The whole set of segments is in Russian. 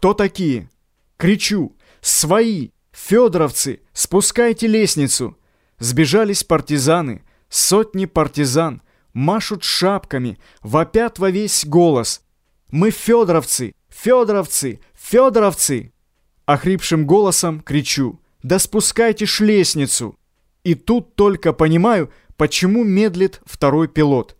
Кто такие? Кричу. Свои! Федоровцы! Спускайте лестницу! Сбежались партизаны. Сотни партизан. Машут шапками. Вопят во весь голос. Мы федоровцы! Федоровцы! Федоровцы! Охрипшим голосом кричу. Да спускайте ж лестницу! И тут только понимаю, почему медлит второй пилот.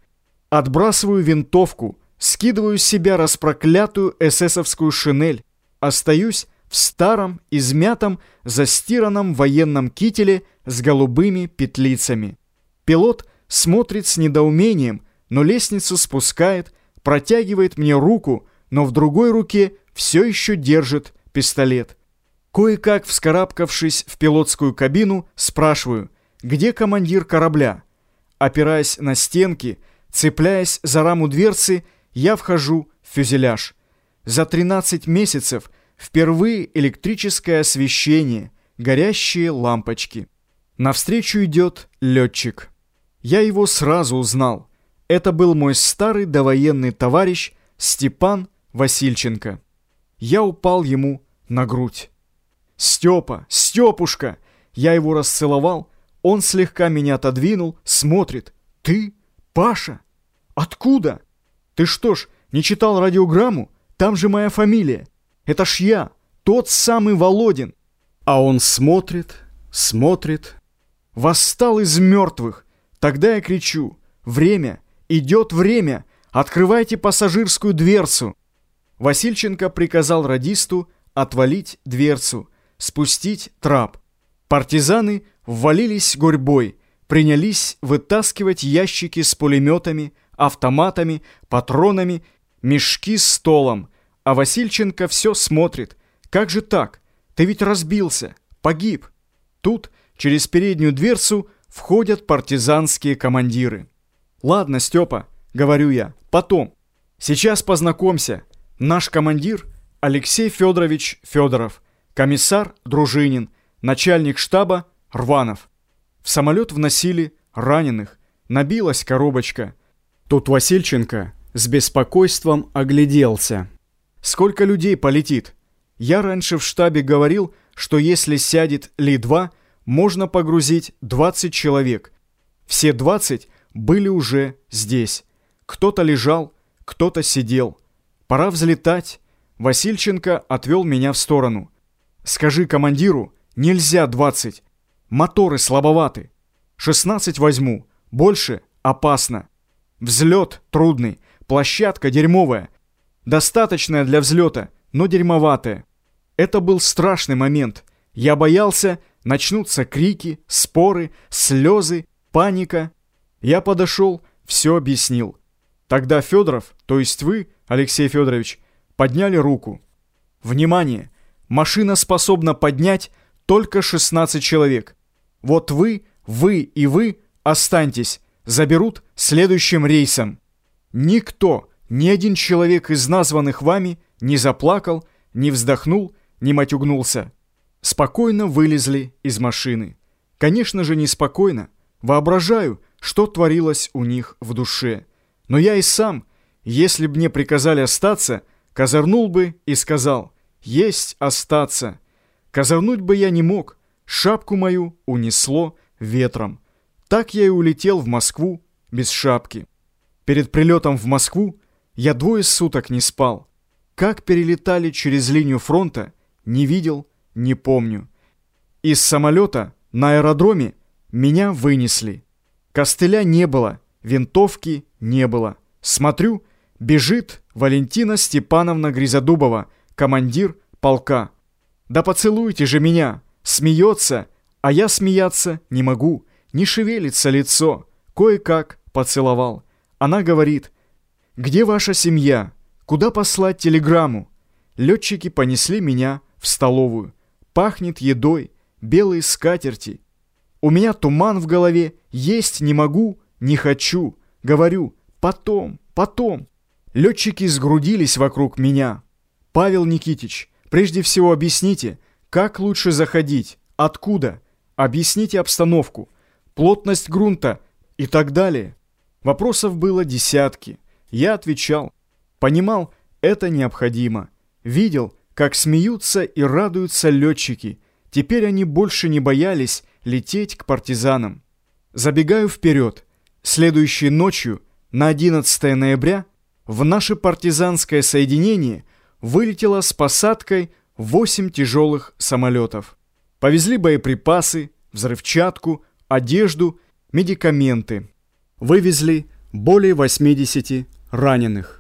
Отбрасываю винтовку, скидываю с себя распроклятую эсэсовскую шинель, остаюсь в старом, измятом, застиранном военном кителе с голубыми петлицами. Пилот смотрит с недоумением, но лестницу спускает, протягивает мне руку, но в другой руке все еще держит пистолет. Кое-как вскарабкавшись в пилотскую кабину, спрашиваю, где командир корабля? Опираясь на стенки, цепляясь за раму дверцы, я вхожу в фюзеляж. За 13 месяцев впервые электрическое освещение, горящие лампочки. Навстречу идет летчик. Я его сразу узнал. Это был мой старый довоенный товарищ Степан Васильченко. Я упал ему на грудь. «Степа! Степушка!» Я его расцеловал. Он слегка меня отодвинул, смотрит. «Ты? Паша? Откуда? Ты что ж, не читал радиограмму? Там же моя фамилия. Это ж я, тот самый Володин». А он смотрит, смотрит. Восстал из мертвых. Тогда я кричу. «Время! Идет время! Открывайте пассажирскую дверцу!» Васильченко приказал радисту отвалить дверцу спустить трап. Партизаны ввалились гурьбой, принялись вытаскивать ящики с пулеметами, автоматами, патронами, мешки с столом. А Васильченко все смотрит. Как же так? Ты ведь разбился, погиб. Тут через переднюю дверцу входят партизанские командиры. «Ладно, Степа», — говорю я, — «потом. Сейчас познакомься. Наш командир Алексей Федорович Федоров» комиссар Дружинин, начальник штаба Рванов. В самолет вносили раненых, набилась коробочка. Тут Васильченко с беспокойством огляделся. Сколько людей полетит? Я раньше в штабе говорил, что если сядет Ли-2, можно погрузить 20 человек. Все 20 были уже здесь. Кто-то лежал, кто-то сидел. Пора взлетать. Васильченко отвел меня в сторону. Скажи командиру, нельзя 20. Моторы слабоваты. 16 возьму. Больше опасно. Взлет трудный. Площадка дерьмовая. Достаточная для взлета, но дерьмоватая. Это был страшный момент. Я боялся, начнутся крики, споры, слезы, паника. Я подошел, все объяснил. Тогда Федоров, то есть вы, Алексей Федорович, подняли руку. Внимание! машина способна поднять только 16 человек. Вот вы, вы и вы останьтесь, заберут следующим рейсом. Никто, ни один человек из названных вами не заплакал, не вздохнул, не матюгнулся. Спокойно вылезли из машины. Конечно же, неспокойно. Воображаю, что творилось у них в душе. Но я и сам, если б мне приказали остаться, козырнул бы и сказал – есть остаться. Козырнуть бы я не мог, шапку мою унесло ветром. Так я и улетел в Москву без шапки. Перед прилетом в Москву я двое суток не спал. Как перелетали через линию фронта, не видел, не помню. Из самолета на аэродроме меня вынесли. Костыля не было, винтовки не было. Смотрю, бежит Валентина Степановна Гризодубова – командир полка. «Да поцелуйте же меня!» Смеется, а я смеяться не могу. Не шевелится лицо. Кое-как поцеловал. Она говорит, «Где ваша семья? Куда послать телеграмму?» Летчики понесли меня в столовую. Пахнет едой, белые скатерти. У меня туман в голове, есть не могу, не хочу. Говорю, потом, потом. Летчики сгрудились вокруг меня. Павел Никитич, прежде всего объясните, как лучше заходить, откуда, объясните обстановку, плотность грунта и так далее. Вопросов было десятки. Я отвечал. Понимал, это необходимо. Видел, как смеются и радуются летчики. Теперь они больше не боялись лететь к партизанам. Забегаю вперед. Следующей ночью, на 11 ноября, в наше партизанское соединение вылетело с посадкой 8 тяжелых самолетов. Повезли боеприпасы, взрывчатку, одежду, медикаменты. Вывезли более 80 раненых.